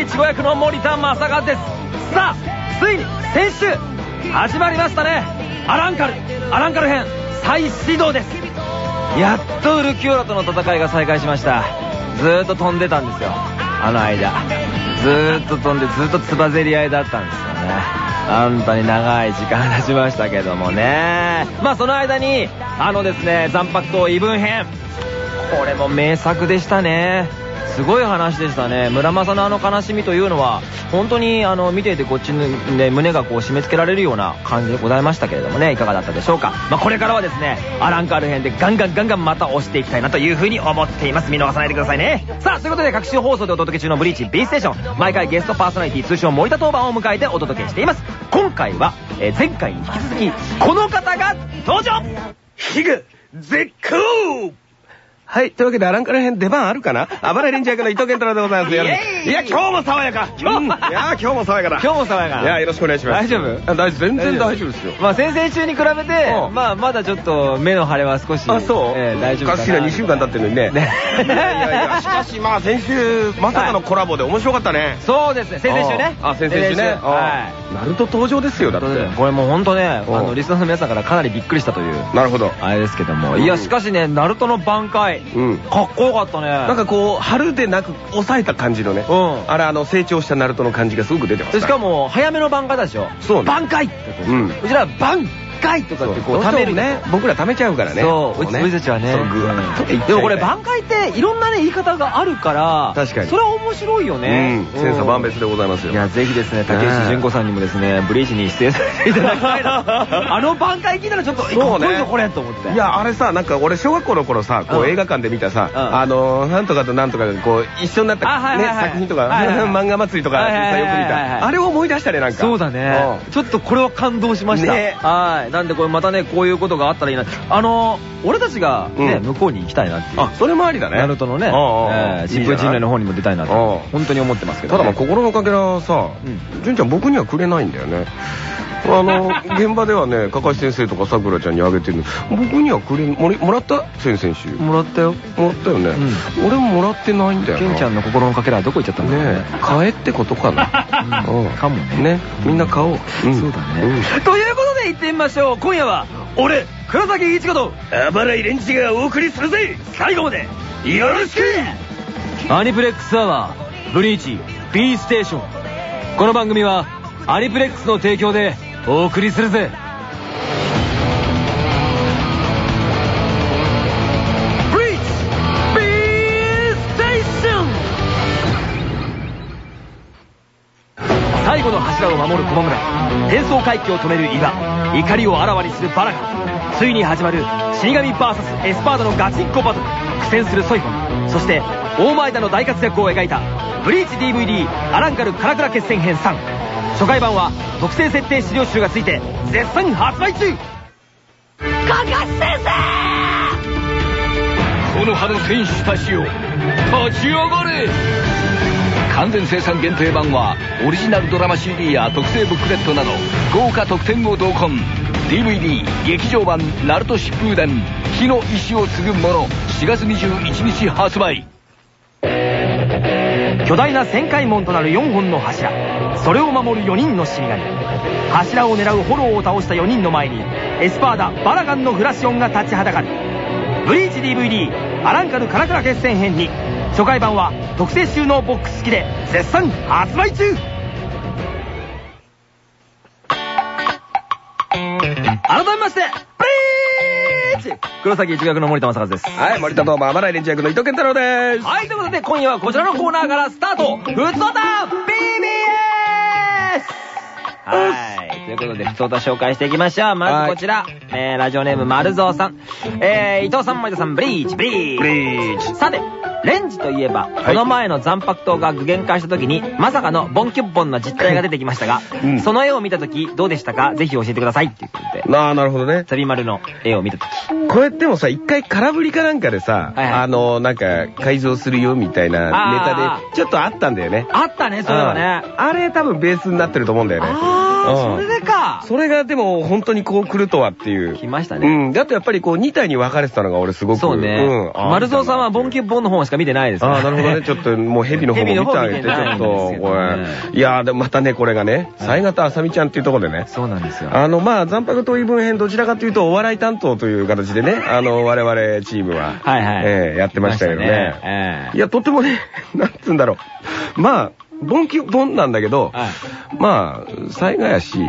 一護役の森田正和です。さあついに先週始まりましたね。アランカルアランカル編再始動です。やっとウルキオラとの戦いが再開しました。ずーっと飛んでたんですよ。あの間。ずーっと飛んでずっとつばぜり合いだったんですよね。本当に長い時間経ちましたけどもね。まあその間にあのですね残白刀異文編。これも名作でしたね。すごい話でしたね。村正のあの悲しみというのは本当にあの見ていてこっちに、ね、胸がこう締め付けられるような感じでございましたけれどもね。いかがだったでしょうか、まあ、これからはですねアランカール編でガンガンガンガンまた押していきたいなというふうに思っています。見逃さないでくださいね。さあということで各種放送でお届け中のブリーチ B ステーション。毎回ゲストパーソナリティ通称森田当番を迎えてお届けしています。今回は、え前回に引き続きこの方が登場。ヒグ絶好はい。というわけで、アランカラ編出番あるかな？あばれレンジ役の伊藤健太郎でございます。いや、今日も爽やか今日、いや、今日も爽やかだ。今日も爽やかいや、よろしくお願いします。大丈夫？あ大全然大丈夫ですよ。まあ先々週に比べてう、んまあまだちょっと目の腫れは少し、あ、そう？えー大丈夫かな。おかしいな、2週間経ってるのにね。ねいやいやしかしまあ、先週、まさかのコラボで面白かったね。そうですね、先々週ね。あ、先々週ね。はナルト登場ですよ、だい。って。これもうほんとね、あうんの、リスナーの皆さんからかなりびっくりしたという、なるほど。あれですけども。うんいや、しかしね、ナルトの挽回、うん。かっこよかったね。なんかこう、春でなく、抑えた感じのね。うんあれ、あの、成長したナルトの感じがすごく出てますでしかも、早めの挽回だでしょ。そうね挽回ってうんうちらは挽回とかってこう、ど貯めるね。僕ら貯めちゃうからね。そう、俺たちはね。でもこれ挽回っていろんなね言い方があるから、確かにそれは面白いよね。うん。千差万別でございますよ。いや、ぜひですね、竹内純子さんにもですね、ブリーチに出演させていただきたいな。あの挽回聞いたらちょっと、えかっこいいぞこれと思って。い、や、あれさ、なんか俺小学校の頃さ、こううん映画館で見たさ、うんあの、なんとかとなんとかでこう、一緒になったね、作品とか、漫画祭りとかよく見た。あれを思い出したね、なんか。そうだね。ちょっとこれは感動しました。ねはい。なんでこれまたね、こういうことがあったらいいな。あの、俺たちがね、うん向こうに行きたいなっていう。あ、それもありだね。ナルトのね、疾風陣内の方にも出たいなと、ああ本当に思ってますけど、ただね。まあ心のかけらはさ、うん純ちゃん僕にはくれないんだよね。あの、現場ではね、かかし先生とかさくらちゃんにあげてるの。僕にはくれん、もりもらった？先々週。もらったよ。もらったよね。俺ももらってないんだよな。ケンちゃんの心のかけらはどこ行っちゃったんだろうね。買えってことかな。うんかもねね、みんな買おう。んそうだね、というで行ってみましょう。今夜は俺黒崎一子とあばらいレンジがお送りするぜ。最後までよろしく。アニプレックスアワーブリーチ B ステーション。この番組はアニプレックスの提供でお送りするぜ。最後の柱を守る駒村。転送回帰を止める岩怒りをあらわにするバラガついに始まる死神 VS エスパーダのガチンコバトル。苦戦するソイフォン。そして大前田の大活躍を描いたブリーチ DVD アランカルカラクラ決戦編3初回版は特製設定資料集がついて絶賛発売中。カカシ先生！この葉の選手たちよ立ち上がれ完全生産限定版はオリジナルドラマ CD や特製ブックレットなど豪華特典を同梱。DVD 劇場版「ナルト疾風伝火の意志を継ぐ者」4月21日発売。巨大な旋回門となる4本の柱。それを守る4人の死神。柱を狙うホローを倒した4人の前にエスパーダバラガンのフラシオンが立ちはだかる。ブリーチ DVD アランカルカラクラ決戦編に。初回版は特製収納ボックス付きで絶賛発売中改めましてブリーチ黒崎一学の森田正和ですはい、森田とあばらいレンジ役の伊藤健太郎です。はい、ということで今夜はこちらのコーナーからスタートふつおた BBS! はい。ということで、ふつおた紹介していきましょう。まずこちら、えー、ラジオネーム丸蔵さん。えー、伊藤さん、森田さん、ブリーチ、ブリーチ。ブリーチさて、レンジといえば、この前の残白刀が具現化した時に、まさかのボンキュッボンの実態が出てきましたが、うんその絵を見た時、どうでしたか？ぜひ教えてください。っていうことで。ああ、なるほどね。ザビマルの絵を見たとき。これでもさ、一回空振りかなんかでさ、はいはいあの、なんか、改造するよみたいなネあタで、ちょっとあったんだよね。あったね、そういえばね。うんあれ多分ベースになってると思うんだよね。ああ、うんそれでか。それがでも本当にこう来るとはっていう。来ましたね。うん。だとやっぱりこう2体に分かれてたのが俺すごく。そうね。うん。丸蔵さんはボンキュッボンの方しか見てないですああ、なるほどね。ちょっともう 蛇の方も見てあげて、ちょっと、これ。いやー、でもまたね、これがね、西形あさみちゃんっていうところでね。そうなんですよ。あの、まあ、残白遠い分編、どちらかというと、お笑い担当という形でね、あの、我々チームは、はいはいええやってましたけどね。ええいや、とってもね、なんつうんだろう。まあ、ボンキュボンなんだけど、はいまあ、災害やし、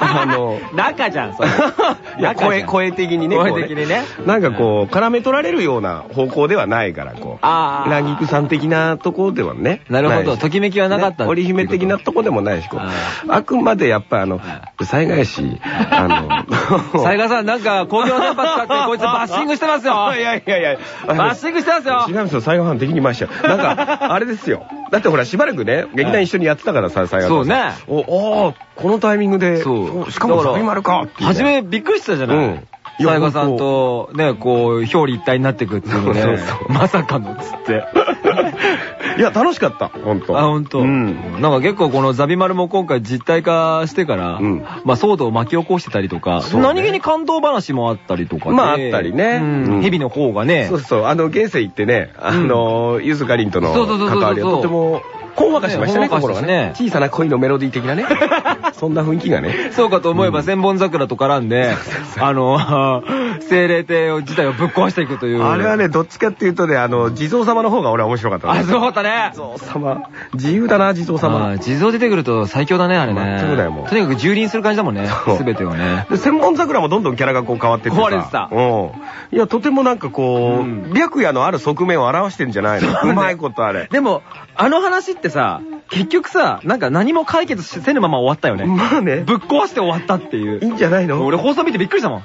あの、中じゃん、それ。いや、声、声的にね。声的にねなんかこう、絡め取られるような方向ではないから、こう。ああ。ランギクさん的なとこではね。なるほどときめきはなかったね織姫的なとこでもないし、こあう。あくまでやっぱあの、災害し、あの、雑賀 さん、なんか、工業電波使って、こいつバッシングしてますよ。いやいやいや、バッシングしてますよ違。うんですよ、最後半的に回しちゃう。なんか、あれですよ。だってほら、しばらくね、劇団一緒にやってたからさ、最後そうね。お、おーこのタイミングで、そう。しかもサビマルかっていうね。初めびっくりしてたじゃない？うん。いや雑賀さんと、ね、こう、表裏一体になってくっていうのね。そうそうそ。う。まさかのっつって。いや、楽しかった、ほんと。あ、ほんと。うん。なんか結構このザビマルも今回実体化してから、うん。まあ騒動を巻き起こしてたりとか、何気に感動話もあったりとかでまああったりね。うん。うん。蛇の方がね。そう、そう、あの、現世行ってね、あの、ゆずかりんとの関わりはとても、ほんわかしましたね、ね心がね。小さな恋のメロディー的なね。そんな雰囲気がね。そうかと思えば千本桜と絡んで、あの、精霊帝自体をぶっ壊していくという。あれはね、どっちかっていうとね、あの、地蔵様の方が俺は面白かった。あ、そうだったね。地蔵様。自由だな、地蔵あ様。ー地蔵出てくると最強だね、あれね。全くだよもうとにかく蹂躙する感じだもんねそう。すべてをね。で千本桜もどんどんキャラがこう変わってってさ。壊れてたうん。いや、とてもなんかこう、うん白夜のある側面を表してんじゃないのうまいことあれ。でも、あの話ってさ、結局さ、なんか何も解決せぬまま終わったよね。まあね、ぶっ壊して終わったっていう。い。いんじゃないの？俺放送見てびっくりしたもん。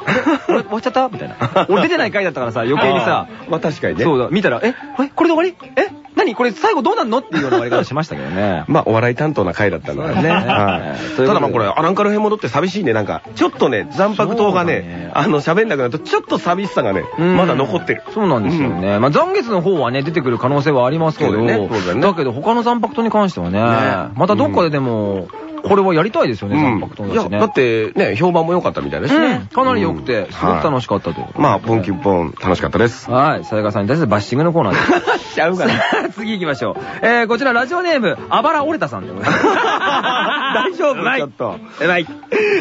俺終わっちゃった？みたいな。俺出てない回だったからさ、余計にさ、まあ確かにね。そうだ、見たら、え、え、これで終わり？え、何？これ最後どうなんの？っていうような終わり方しましたけどね。まあ、お笑い担当な回だったんだからね。はい。ただまあこれ、アランカル編戻って寂しいね。なんか、ちょっとね、残白刀がねね、あの、喋んなくなると、ちょっと寂しさがね、まだ残ってる。そうなんですよね。まあ残月の方はね、出てくる可能性はありますけど、だけど他の残白刀に関してはね、またどっかででも、これはやりたいですよね、残白刀いや、だしね。だってね、評判も良かったみたいですうねん。かなり良くて、すごく楽しかったとまあ、ポンキュッポン、楽しかったです。はい、さやかさんに対するバッシングのコーナーです。ちゃうかな。さあ次行きましょう。えー、こちらラジオネーム、あばら折れたさんでございます。大丈夫ちょっと。うまい。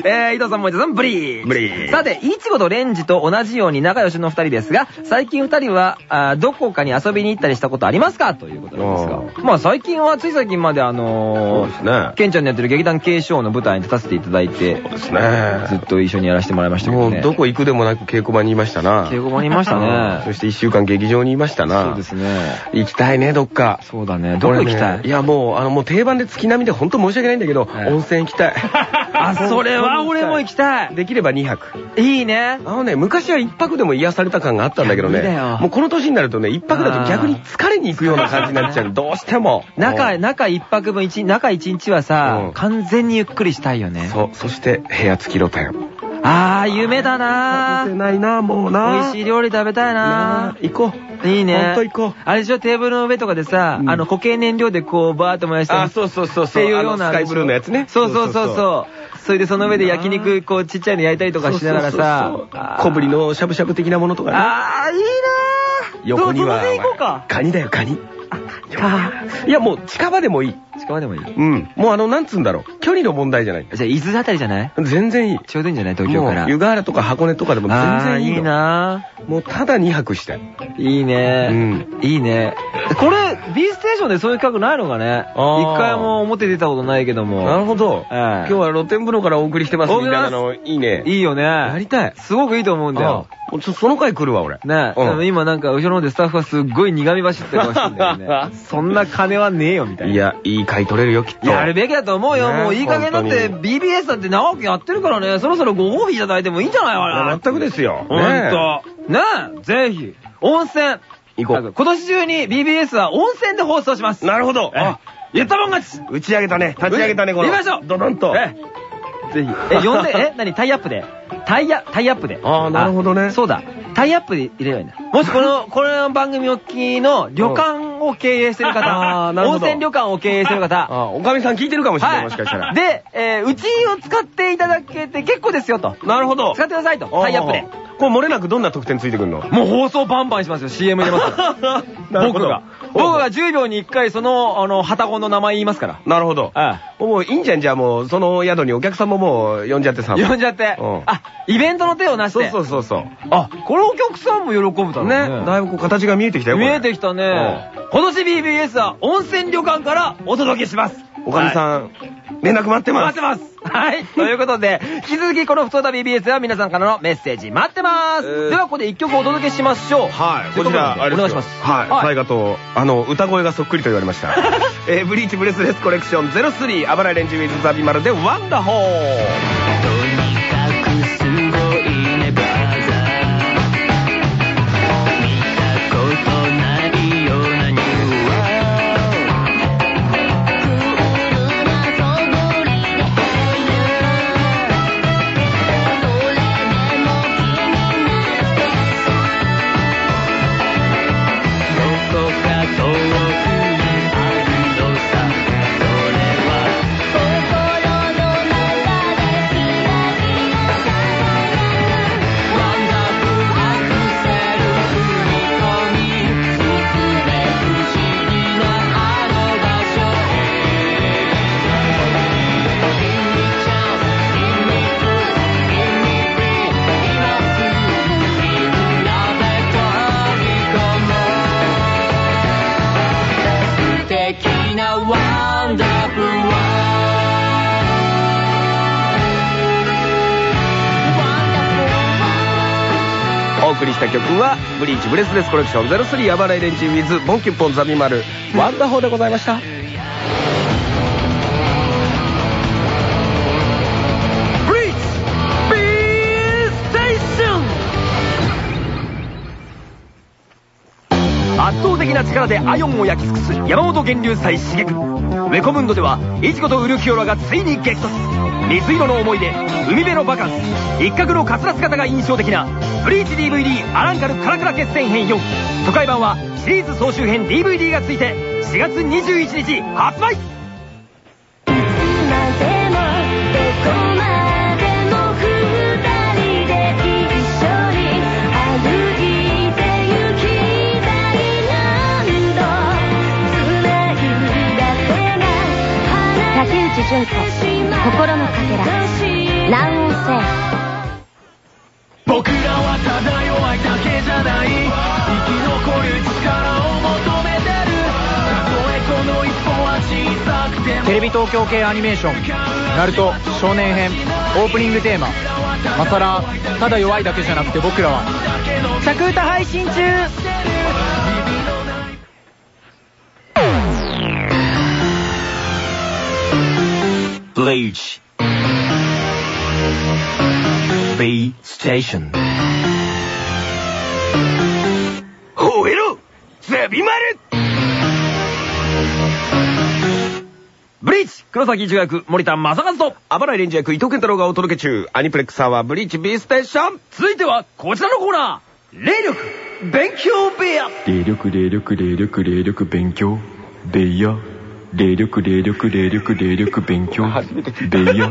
えー、伊藤さん、森田さん、ブリーブリーさて、いちごとレンジと同じように仲良しの二人ですが、最近二人は、どこかに遊びに行ったりしたことありますか？ということなんですが。まあ最近は、つい最近まであそうのですねー、。ケンちゃんのやってる劇団ショーの舞台に立たせていただいて、そうですね。ずっと一緒にやらせてもらいましたけどね。もう、どこ行くでもなく稽古場にいましたな。稽古場にいましたね そして一週間劇場にいましたな。そうですね。行きたいね、どっか。そうだね。どこ行きたい？俺ねいや、もう、あの、もう定番で月並みで本当申し訳ないんだけど、はい温泉行きたい。あ、それは俺も行きたい。できれば2泊。いいね。あのね、昔は1泊でも癒された感があったんだけどね。もうこの年になるとね、1泊だと逆に疲れに行くような感じになっちゃう。どうしても。中、うん中一泊分一、中一日はさ、うん完全にゆっくりしたいよね。そう、そして部屋付き露天。あー、夢だなせないな、もうな。美味しい料理食べたいな行こう。いいね。ほんと行こう。あれでしょ、テーブルの上とかでさ、うんあの固形燃料でこう、バーって燃やして。あ、そうそうそうそう。っていうような。スカイブルーのやつね。そうそうそうそう。それでその上で焼肉、こう、ちっちゃいの焼いたりとかしながらさ。小ぶりのしゃぶしゃぶ的なものとかね。あー、いいな横には。どどの辺行こうかカニだよ、カニ。いや、もう近場でもいい。近場でもいい。うん。もうあの、なんつうんだろう。距離の問題じゃない。じゃあ、伊豆あたりじゃない？全然いい。ちょうどいいんじゃない？東京から。湯河原とか箱根とかでも全然いいの。いいなもうただ2泊して。いいね。うんいいね。これ、B ステーションでそういう企画ないのかね？一回も表出たことないけども。なるほど。ええ今日は露天風呂からお送りしてますみたいなの、いいね。いいよね。やりたい。すごくいいと思うんだよ。そその回来るわ、俺。ねえ、うん多分今なんか後ろの方でスタッフがすっごい苦み走ってるかもしれないよね。そんな金はねえよみたいな。いや、いい回取れるよ、きっと。やるべきだと思うよ。ねもういい加減だって本 BBS だって長くやってるからね、そろそろご褒美いただいてもいいんじゃないかな。全くですよ。ほんと。ねえ、ぜひ。温泉。行こう今年中に BBS は温泉で放送します。なるほど。えあ、言ったもん勝ち打ち上げたね。立ち上げたね、この。行きましょうドドンと。えぜひ。え、呼んで、え何？タイアップでタイヤ、タイアップで。あーなるほどねそうだ。タイアップで入れればいいんだ。もしこの、この番組お聞きの旅館を経営してるあ方温泉旅館を経営してる方、あ、おかみさん聞いてるかもしれない、はい。もしかしたら。で、えーうちを使っていただけて結構ですよと。なるほど。使ってくださいと。タイアップで。これ漏れなくどんな特典ついてくるの？もう放送バンバンしますよ。CM 入れます 僕が。僕が10秒に1回その、あの、ハタゴンの名前言いますから。なるほど。あもういいんじゃん、じゃあもう、その宿にお客さんももう呼んじゃってさ。呼んじゃってうん。あ、イベントの手をなしそうて。そうそうそう。あ、これお客さんも喜ぶだろうね。ね、だいぶこう形が見えてきたよ。見えてきたね。今年 BBS は温泉旅館からお届けします。おかみさん、連絡待ってます。待ってます。はい。ということで、引き続きこの普通だ BBS では皆さんからのメッセージ待ってます。えーではここで一曲お届けしましょう。はい、こちら、お願いしま。です。はい、大河と、あの、歌声がそっくりと言われました。えーブリーチブレスレスコレクション03、あばらレンジウィズザビマルでワンダホーした曲は、ブリーチブレスレスコレクション03、あばらレンジウィズ、ボンキュッポンザビマル、ワンダホーでございました。圧倒的な力でアヨンを焼き尽くす山本源流祭刺激。ウェコムンドではイチコとウルキオラがついに激突水色の思い出海辺のバカンス。一角のカツラ姿が印象的なブリーチ DVD アランカルカラカラ決戦編4都会版はシリーズ総集編 DVD がついて4月21日発売東京系アニメーション「ナルト少年編」オープニングテーマ「マサラただ弱いだけじゃなくて僕らは」着歌配信中。Bleach. B Station. ほえろザビマルブリーチ黒崎一護役森田正和とあばらレンジ役伊藤健太郎がお届け中、アニプレックスアワーブリーチ B ステーション。続いてはこちらのコーナー。霊力勉強部屋。霊力霊力霊力霊力勉強。ベイヤ霊力霊力霊力霊力勉強。ベイヤ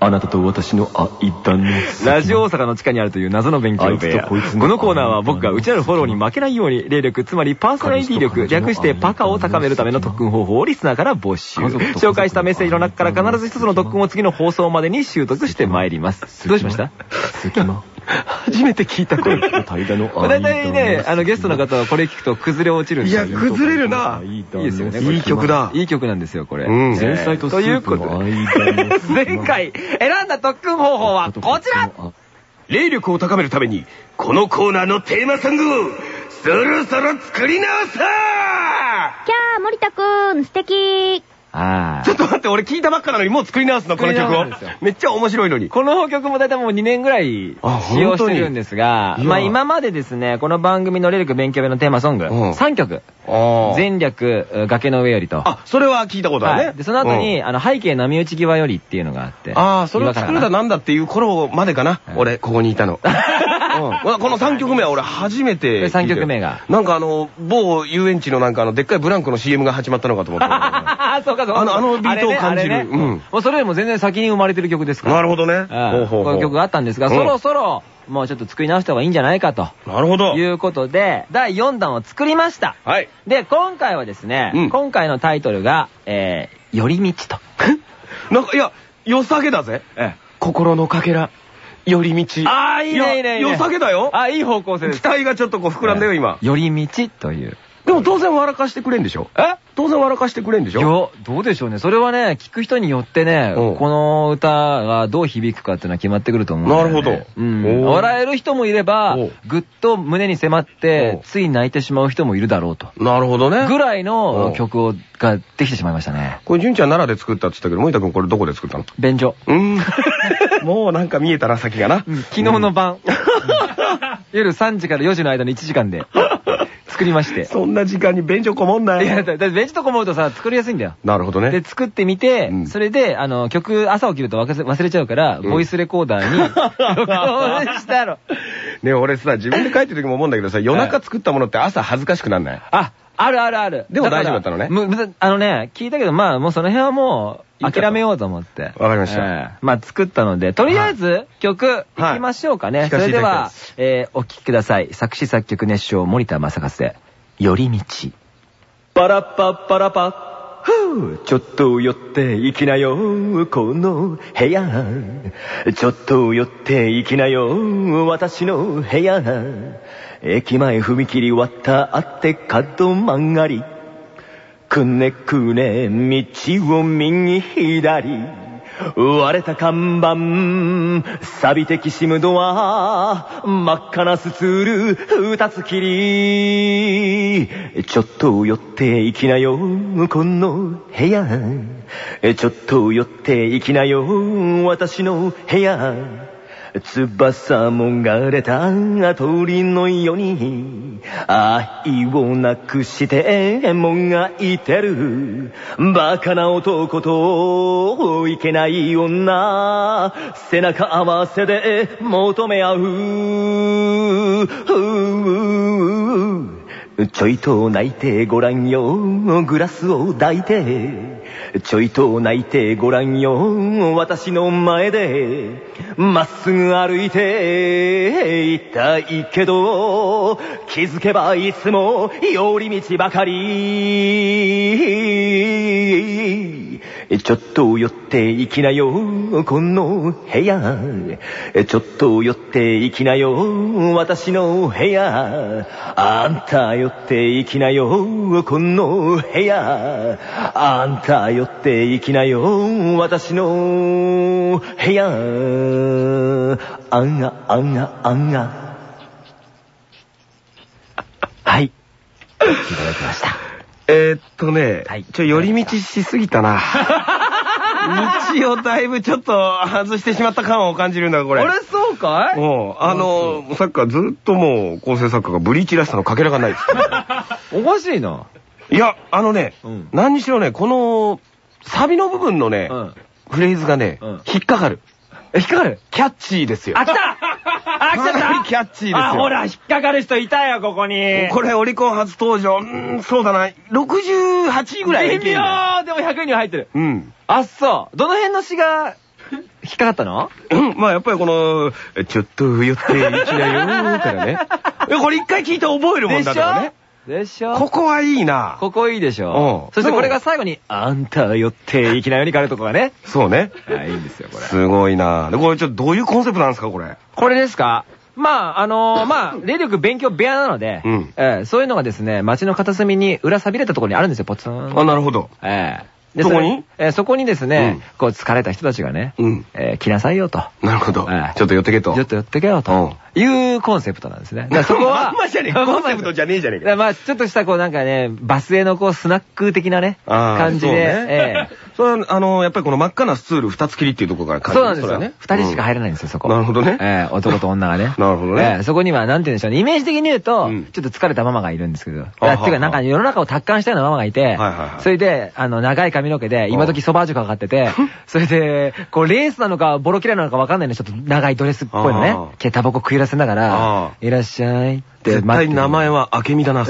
あなたと私の間のラジオ大阪の地下にあるという謎の勉強部屋。このコーナーは僕が内なるフォローに負けないように、霊力、つまりパーソナリティ力、略してパカを高めるための特訓方法をリスナーから募集。紹介したメッセージの中から必ず一つの特訓を次の放送までに習得してまい。ります。どうしました？初めて聞いた声。間の間 大体ね、あのゲストの方はこれ聞くと崩れ落ちるんですよ。いや崩れるな。いいですよね。いい曲だ。いい曲なんですよ、これ。うん。前菜とスープの前回選んだ特訓方法はこちら。霊力を高めるために、このコーナーのテーマソングを、そろそろ作り直さキャー森田くん素敵あはい。ちょっと待って、俺聞いたばっかなのにもう作り直すの、この曲を。めっちゃ面白いのに。この曲も大体もう2年ぐらいあ使用してるんですが、まあ今までですね、この番組のレリク勉強部のテーマソング、うん3曲、あー前略、崖の上よりと、あ、それは聞いたことあるね。はいでその後に、あの背景波打ち際よりっていうのがあって、ああ、それを作るだな。なんだっていう頃までかな。はい俺、ここにいたの。うんこの3曲目は俺初めて聞いたよ。三曲目がなんかあの、某遊園地のなんかあの、でっかいブランコの CM が始まったのかと思った。あ そうかそうか。あのあのビートを感じるうんもうそれよりも全然先に生まれてる曲ですから。なるほどね。この曲があったんですが、うんそろそろ、もうちょっと作り直した方がいいんじゃないかと。なるほど。いうことで、第4弾を作りました。はい。で、今回はですね、うん今回のタイトルが、えー、寄り道と。なんか、いや、良さげだぜ。え心のかけら、寄り道。ああ、いいね、いいね、いいね。良さげだよ。あ、いい方向性です。期待がちょっとこう膨らんだよ、今。寄り道という。でも当然笑かしてくれんでしょ？え？当然笑かしてくれんでしいや、ょどうでしょうね。それはね、聞く人によってね、うんこの歌がどう響くかっていうのは決まってくると思うんだよねなるほどうん。おー笑える人もいればおう、ぐっと胸に迫っおう、てつい泣いてしまう人もいるだろうと。なるほどね。ぐらいのうん曲をができてしまいましたね。これ、純ちゃん奈良で作ったって言ったけど、森田君これどこで作ったの？便所。うーん。もうなんか見えたな、先がな。昨日の晩。夜3時から4時の間の1時間で作りまして。そんな時間に便所こもんないや、だだってベンチとこ思うとさ、作りやすいんだよ。なるほどね。で、作ってみて、うんそれで、あの、曲、朝起きると忘れちゃうから、んボイスレコーダーに、録音したの。ね俺さ、自分で書いてる時も思うんだけどさ、夜中作ったものって朝恥ずかしくなんない？あ、あるあるある。でも大丈夫だったのねあのね、聞いたけど、まあ、もうその辺はもう、諦めようと思って。わかりましたええまあ、作ったので、とりあえず、曲、いきましょうかね。はいそれでは、えーお聴きください。作詞作曲熱唱、森田正和で、寄り道。パラッパッパラパッふうちょっと寄って行きなよ、この部屋。ちょっと寄って行きなよ、私の部屋。駅前踏切割ったあって角曲がり。くねくね道を右左。割れた看板、錆びてきしむドア、真っ赤なスツール、二つ切り。ちょっと寄って行きなよ、この部屋。ちょっと寄って行きなよ、私の部屋。翼もがれた鳥のように愛をなくしてもがいてる。バカな男といけない女。背中合わせで求め合う。ちょいと泣いてごらんよ、グラスを抱いて。ちょいと泣いてごらんよ、私の前で。まっすぐ歩いて、いたいけど、気づけばいつも寄り道ばかり。ちょっと寄って行きなよ、この部屋。ちょっと寄って行きなよ、私の部屋。あんた寄って行きなよ、この部屋。あんた寄って行きなよ、私の部屋。あんが、あんが、あんが。はい。いただきました。えーっとね、はいちょ、寄り道しすぎたな。道をだいぶちょっと外してしまった感を感じるんだ、これ。あれ、そうかい？もう、あの、さっきからずっともう、構成作家がブリーチらしさのかけらがないです。おかしいな。いや、あのね、うん何にしろね、この、サビの部分のね、うん。フレーズがね、うん引っかかる。え、引っかかるキャッチーですよ。あ、来たあ、来ちゃったキャッチーですよあ、ほら、引っかかる人いたよ、ここに。これ、オリコン初登場、うーん、そうだな、68位ぐらい微妙でも100位には入ってる。うん。あ、そう。どの辺の詩が引っかかったの？うんまあやっぱりこの、ちょっと寄っていきなよからね。これ一回聞いて覚えるもんだからね。でしょ？ここはいいな。ここいいでしょ？うんそしてこれが最後に、あんた寄っていきなように変わるとこがね。そうね。あ、いいんですよ、これ。すごいな。で、これちょっとどういうコンセプトなんですか、これ？これですか？まあ、あのーまあ、霊力勉強部屋なので、うんええそういうのがですね、街の片隅に裏錆びれたところにあるんですよ、ポツン。あ、なるほど。ええでそこに？えーそこにですねうん、こう疲れた人たちがねうん、えー来なさいよと。なるほど。え。えちょっと寄ってけと。ちょっと寄ってけよと。いうコンセプトなんですね。そこは、まんまじゃねえ。コンセプトじゃねえじゃねえか。まあちょっとしたこうなんかね、バスへのこうスナック的なね、感じで、えそれは、あの、やっぱりこの真っ赤なスツール二つ切りっていうところから感じそうなんですよ。ね二人しか入れないんですよ、そこ。なるほどねええ男と女がね。なるほどねええそこには、なんて言うんでしょうね。イメージ的に言うと、うんちょっと疲れたママがいるんですけど。っていうか、なんか世の中を達観したようなママがいて、はいはいはいそれで、あの、長い髪の毛で、今時ソバージュかかってて、それで、こう、レースなのか、ボロキラなのかわかんないのちょっと長いドレスっぽいのねタバコ食いらせながあら、いらっしゃいって絶対名前は明美だな。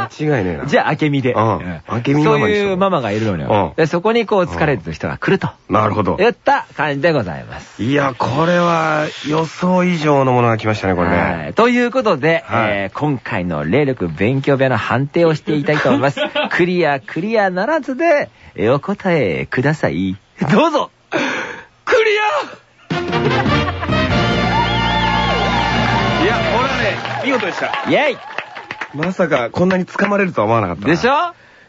間違いねえな。じゃあ、明美で。うんええ明美ママそういうママがいるのよ。うんで、そこにこう、疲れてる人が来ると。なるほど。言った感じでございます。いや、これは予想以上のものが来ましたね、これはね。いということで、はいえー今回の霊力勉強部屋の判定をしていきたいと思います。クリア、クリアならずで、えお答えください。どうぞクリアいや、これはね、見事でした。イェイまさかこんなに掴まれるとは思わなかったな。でしょ？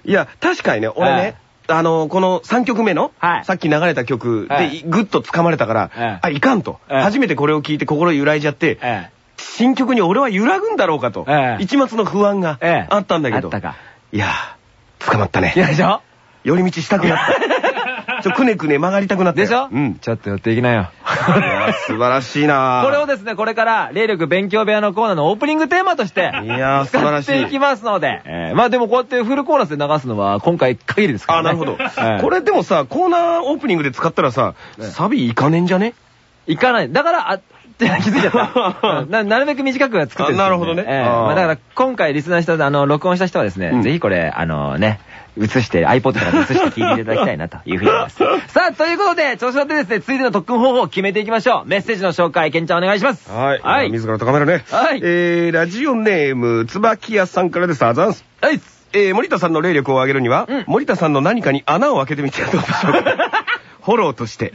いや、確かにね、俺はいね、あの、この3曲目の、はいさっき流れた曲ではいぐっと掴まれたから、はいあ、いかんと。はい初めてこれを聞いて心揺らいじゃって、え新曲に俺は揺らぐんだろうかと、ええ一抹の不安がええあったんだけど。いやー、捕まったねい。やでしょ？寄り道したくなった。ちょ、くねくね曲がりたくなったよ。でしょ？うん。ちょっと寄っていきなよ。素晴らしいなーこれをですね、これから、霊力勉強部屋のコーナーのオープニングテーマとして、いやー素晴らしい使っていきますので、えーまあでもこうやってフルコーラスで流すのは今回限りですからあ、ね。なるほど。ええこれでもさ、コーナーオープニングで使ったらさ、ええサビいかねんじゃね？いかない。だから、あ、気づいちゃった。う んななるべく短くは作ってるなるほどねええあーまあだから今回リスナーの人で、あの、録音した人はですね、うんぜひこれ、あのね、映して、iPod から映して聞いていただきたいなというふうに思います。さあ、ということで、調子乗ってですね、続いての特訓方法を決めていきましょう。メッセージの紹介、ケンちゃんお願いします。はい。はい。自ら高めるね。はいえー、ラジオネーム、椿屋さんからです。あざんす。はい。えー、森田さんの霊力を上げるには、うん森田さんの何かに穴を開けてみてはどうでしょうか。フォローとして。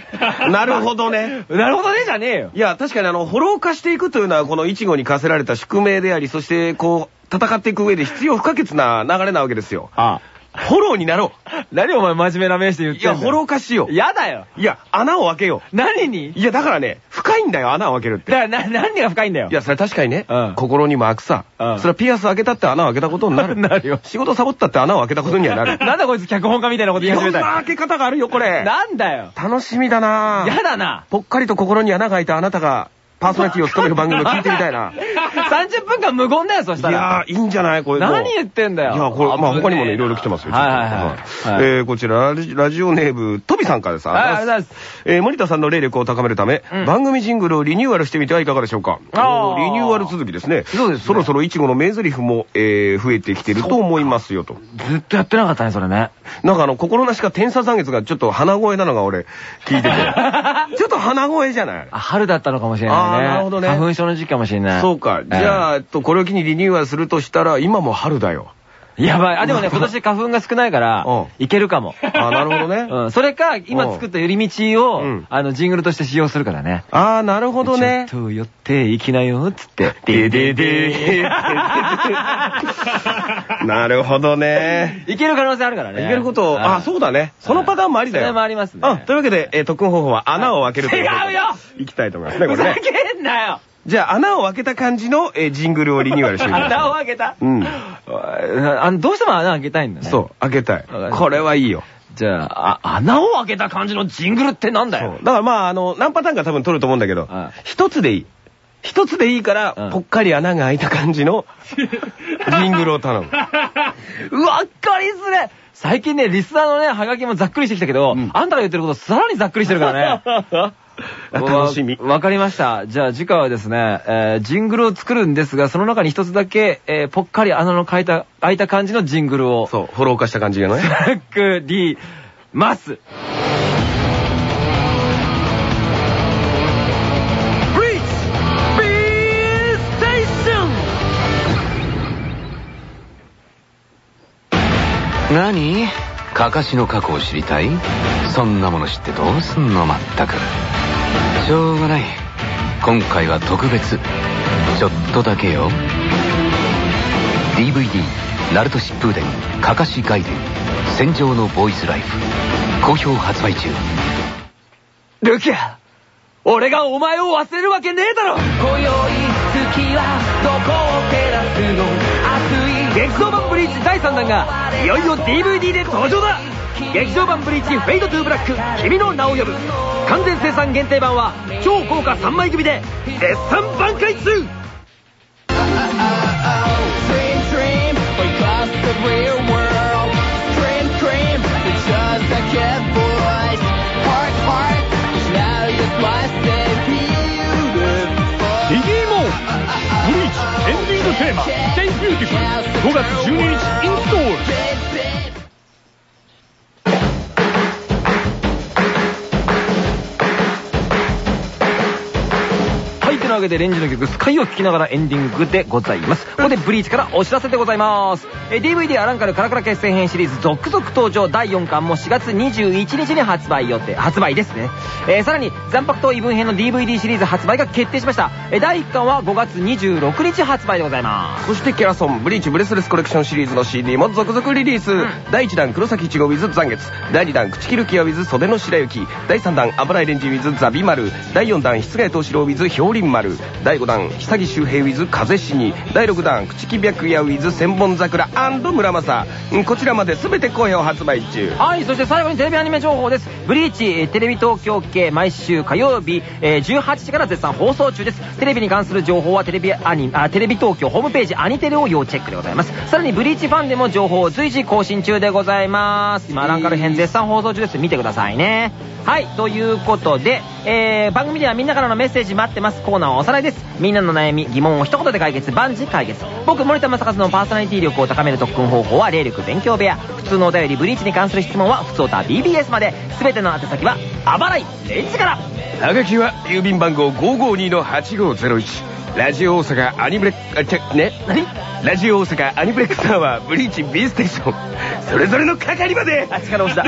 なるほどね。なるほどね、じゃねえよ。いや、確かにあの、フォロー化していくというのは、このイチゴに課せられた宿命であり、そして、こう、戦っていく上で必要不可欠な流れなわけですよ。あフォローになろ何お前真面目な名詞で言う。いや、ってんだよフォロー化しよう。やだよ。いや、穴を開けよ何に？う。いや、だからね、深いんだよ、穴を開けるって。だから、な、何が深いんだよ？いや、それ確かにね、うん心にも開くさ。うんそれはピアス開けたって穴を開けたことになる。なるよ仕事サボったって穴を開けたことにはなる。なんだこいつ脚本家みたいなこと言い始めたよいろんな開け方があるよ、これ。なんだよ。楽しみだなやだな。ぽっかりと心に穴が開いたあなたが、パーソナリティを務める番組を聞いてみたいな。30分間無言だよ、そしいたら。やー、いいんじゃない？これ。何言ってんだよ。いや、これ、まあ他にもね、いろいろ来てますよ。はいはいはいえー、こちら、ラジオネーム、トビさんからです。はいありがとうございます。えー、森田さんの霊力を高めるため、うん番組ジングルをリニューアルしてみてはいかがでしょうか。あリニューアル続きですね。そうですねそろそろイチゴの名台詞も、えー、増えてきてると思いますよと。ずっとやってなかったね、それね。なんかあの、心なしか天差残月がちょっと鼻声なのが俺、聞いてて。ちょっと鼻声じゃないあ、春だったのかもしれないね。なるほどね花粉症の時期かもしれない。そうか。じゃあ、えっと、これを機にリニューアルするとしたら、今も春だよ。やばい。あ、でもね、今年花粉が少ないからうん、いけるかも。あなるほどね うん。それか、今作った寄り道をうん、あの、ジングルとして使用するからね。ああ、なるほどね。ちょっと寄って行きなよ、つって。ででで なるほどね。いける可能性あるからね。いけることを、あ、そうだね。そのパターンもありだよ。それもありますねうんというわけで、えー特訓方法は穴を開けるという違うよいきたいと思いますね、こふざれね。けんなよじゃあ、穴を開けた感じの、えージングルをリニューアルしてみましょう 穴を開けた？うん。あの、どうしても穴開けたいんだね。そう、開けたいこれはいいよ。じゃあ、あ、穴を開けた感じのジングルってなんだよ？だからまあ、あの、何パターンか多分取ると思うんだけどはい、一つでいい。一つでいいからうん、ぽっかり穴が開いた感じの、ジングルを頼む。うわっかりづれ最近ね、リスナーのね、ハガキもざっくりしてきたけど、うんあんたが言ってることさらにざっくりしてるからね。楽しみ。わわかりました。じゃあ次回はですね、えージングルを作るんですが、その中に一つだけ、えーぽっかり穴の開いた、開いた感じのジングルを、そう、フォロー化した感じがね。作ります。何？かかしの過去を知りたい？そんなもの知ってどうすんの？まったくしょうがない。今回は特別。ちょっとだけよ。DVD「ナルト疾風伝かかし外伝」戦場のボーイズライフ。好評発売中。ルキア俺がお前を忘れるわけねえだろ。今宵月はどこを照らすの？熱い。劇場版ブリーチ第3弾がいよいよ DVD で登場だ劇場版ブリーチフェイドトゥブラック君の名を呼ぶ。完全生産限定版は超豪華3枚組で絶賛挽回中。テーマ「ステイビューティフル」5月12日インストール。はい、というわけでレンジの曲、スカイを聴きながらエンディングでございます。ここでブリーチからお知らせでございます。えー DVD アランカルカラカラ決戦編シリーズ続々登場第4巻も4月21日に発売予定、発売ですね。えーさらに、斬魄刀異聞編の DVD シリーズ発売が決定しました。えー第1巻は5月26日発売でございます。そしてキャラソンブリーチブレスレスコレクションシリーズの CD も続々リリース、第1弾黒崎一護 with 残月第2弾口切るキア with 袖の白雪第3弾危ないレンジ with ザビ丸第4弾室ヶ谷藤四郎 with 氷林丸第5弾久木周平 with 風死に第6弾口木白夜 with 千本桜村正こちらまで全て好評発売中はい、そして最後にテレビアニメ情報です。ブリーチ、テレビ東京系毎週火曜日、18時から絶賛放送中です。テレビに関する情報はテレビアニあ、テレビ東京ホームページアニテレを要チェックでございます。さらにブリーチファンでも情報を随時更新中でございます。今、アランカル編絶賛放送中です。見てくださいね。はい、ということで、えー番組ではみんなからのメッセージ待ってます。コーナーをおさらいです。みんなの悩み、疑問を一言で解決、万事解決。僕、森田正和のパーソナリティ力を高める特訓方法は、霊力勉強部屋。普通のお便り、ブリーチに関する質問は、普通歌 BBS まで。すべての宛先は、あばらい、レンジから。はがきは郵便番号552-8501ラジオ大阪アニブレックあちゃね何？ラジオ大阪アニプレックスタワーブリーチ B ステーションそれぞれの係まであ、力押しだ。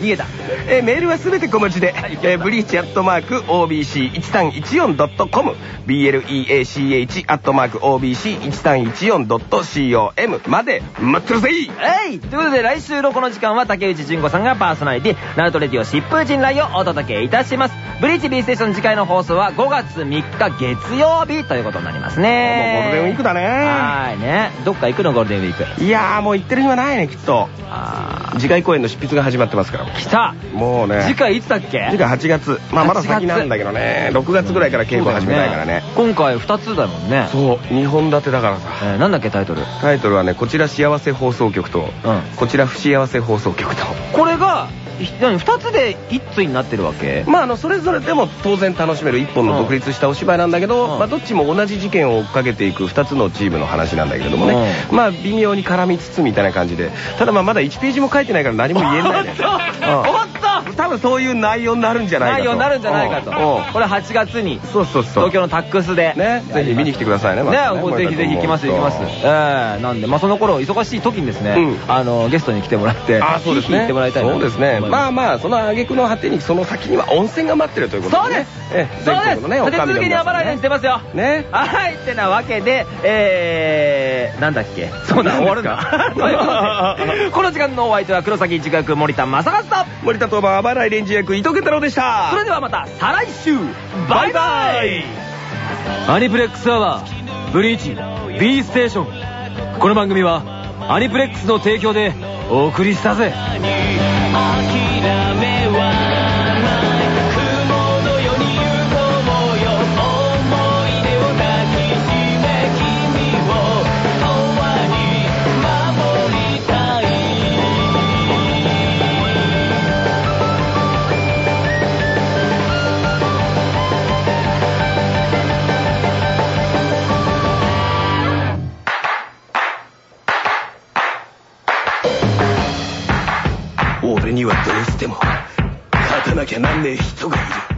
逃げた。えーメールはすべて小文字で、えーブリーチアットマーク OBC1314.com BLEACH アットマーク OBC1314.com まで待ってるぜえいということで来週のこの時間は竹内純子さんがパーソナリティ、ナルトレディオ疾風陣雷をお届けいたします。ブリーチ B ステーション次回の放送は5月3日月曜日ということになりますね。もうゴールデンウィークだねはーいね。どっか行くのゴールデンウィーク。いやーもう行ってる暇ないねきっと。あ次回公演の執筆が始まってますから。ー、来た。もうね。次回いつだっけ？次回8月。まあまだ8先なんだけどね。6月ぐらいから稽古始めたいからね。今回2つだもんね。そう2本立てだからさ。えーなんだっけタイトル？タイトルはねこちら幸せ放送局と、うん。こちら不幸せ放送局と。これが、2つで1つになってるわけ？まああのそれぞれでも当然楽しめる一本の独立したお芝居なんだけど、うん。まあ、どっちも同じ事件を追っかけていく2つのチームの話なんだけれどもね、うまあ微妙に絡みつつみたいな感じで。ただまあまだ1ページも書いてないから何も言えないね。おっ多分そういう内容になるんじゃないかと。内容になるんじゃないかと。これ8月に。そうそうそう。東京のタックスで。ねぜひ見に来てくださいねまね。ぜひぜひ行きます行きます。ええなんで、まあその頃忙しい時にですね、うん。あの、ゲストに来てもらって、あそうですね。行ってもらいたいなそうですね。まああ、まあその挙句の果てにその先には温泉が待ってるということでね。そうです。ええそうです。立て続けにあばらいにしてますよ。ね。はい、ってなわけで、えー、なんだっけ？そうだ、終わるんうこの時間のお相手は黒崎一学森田正和と、森田当番あばらいレンジ役伊藤健太郎でした。それではまた再来週。バイバイ。アニプレックスアワーブリーチ B ステーション。この番組はアニプレックスの提供でお送りしたぜ。諦めにはどうしても勝たなきゃなんねえ人がいる。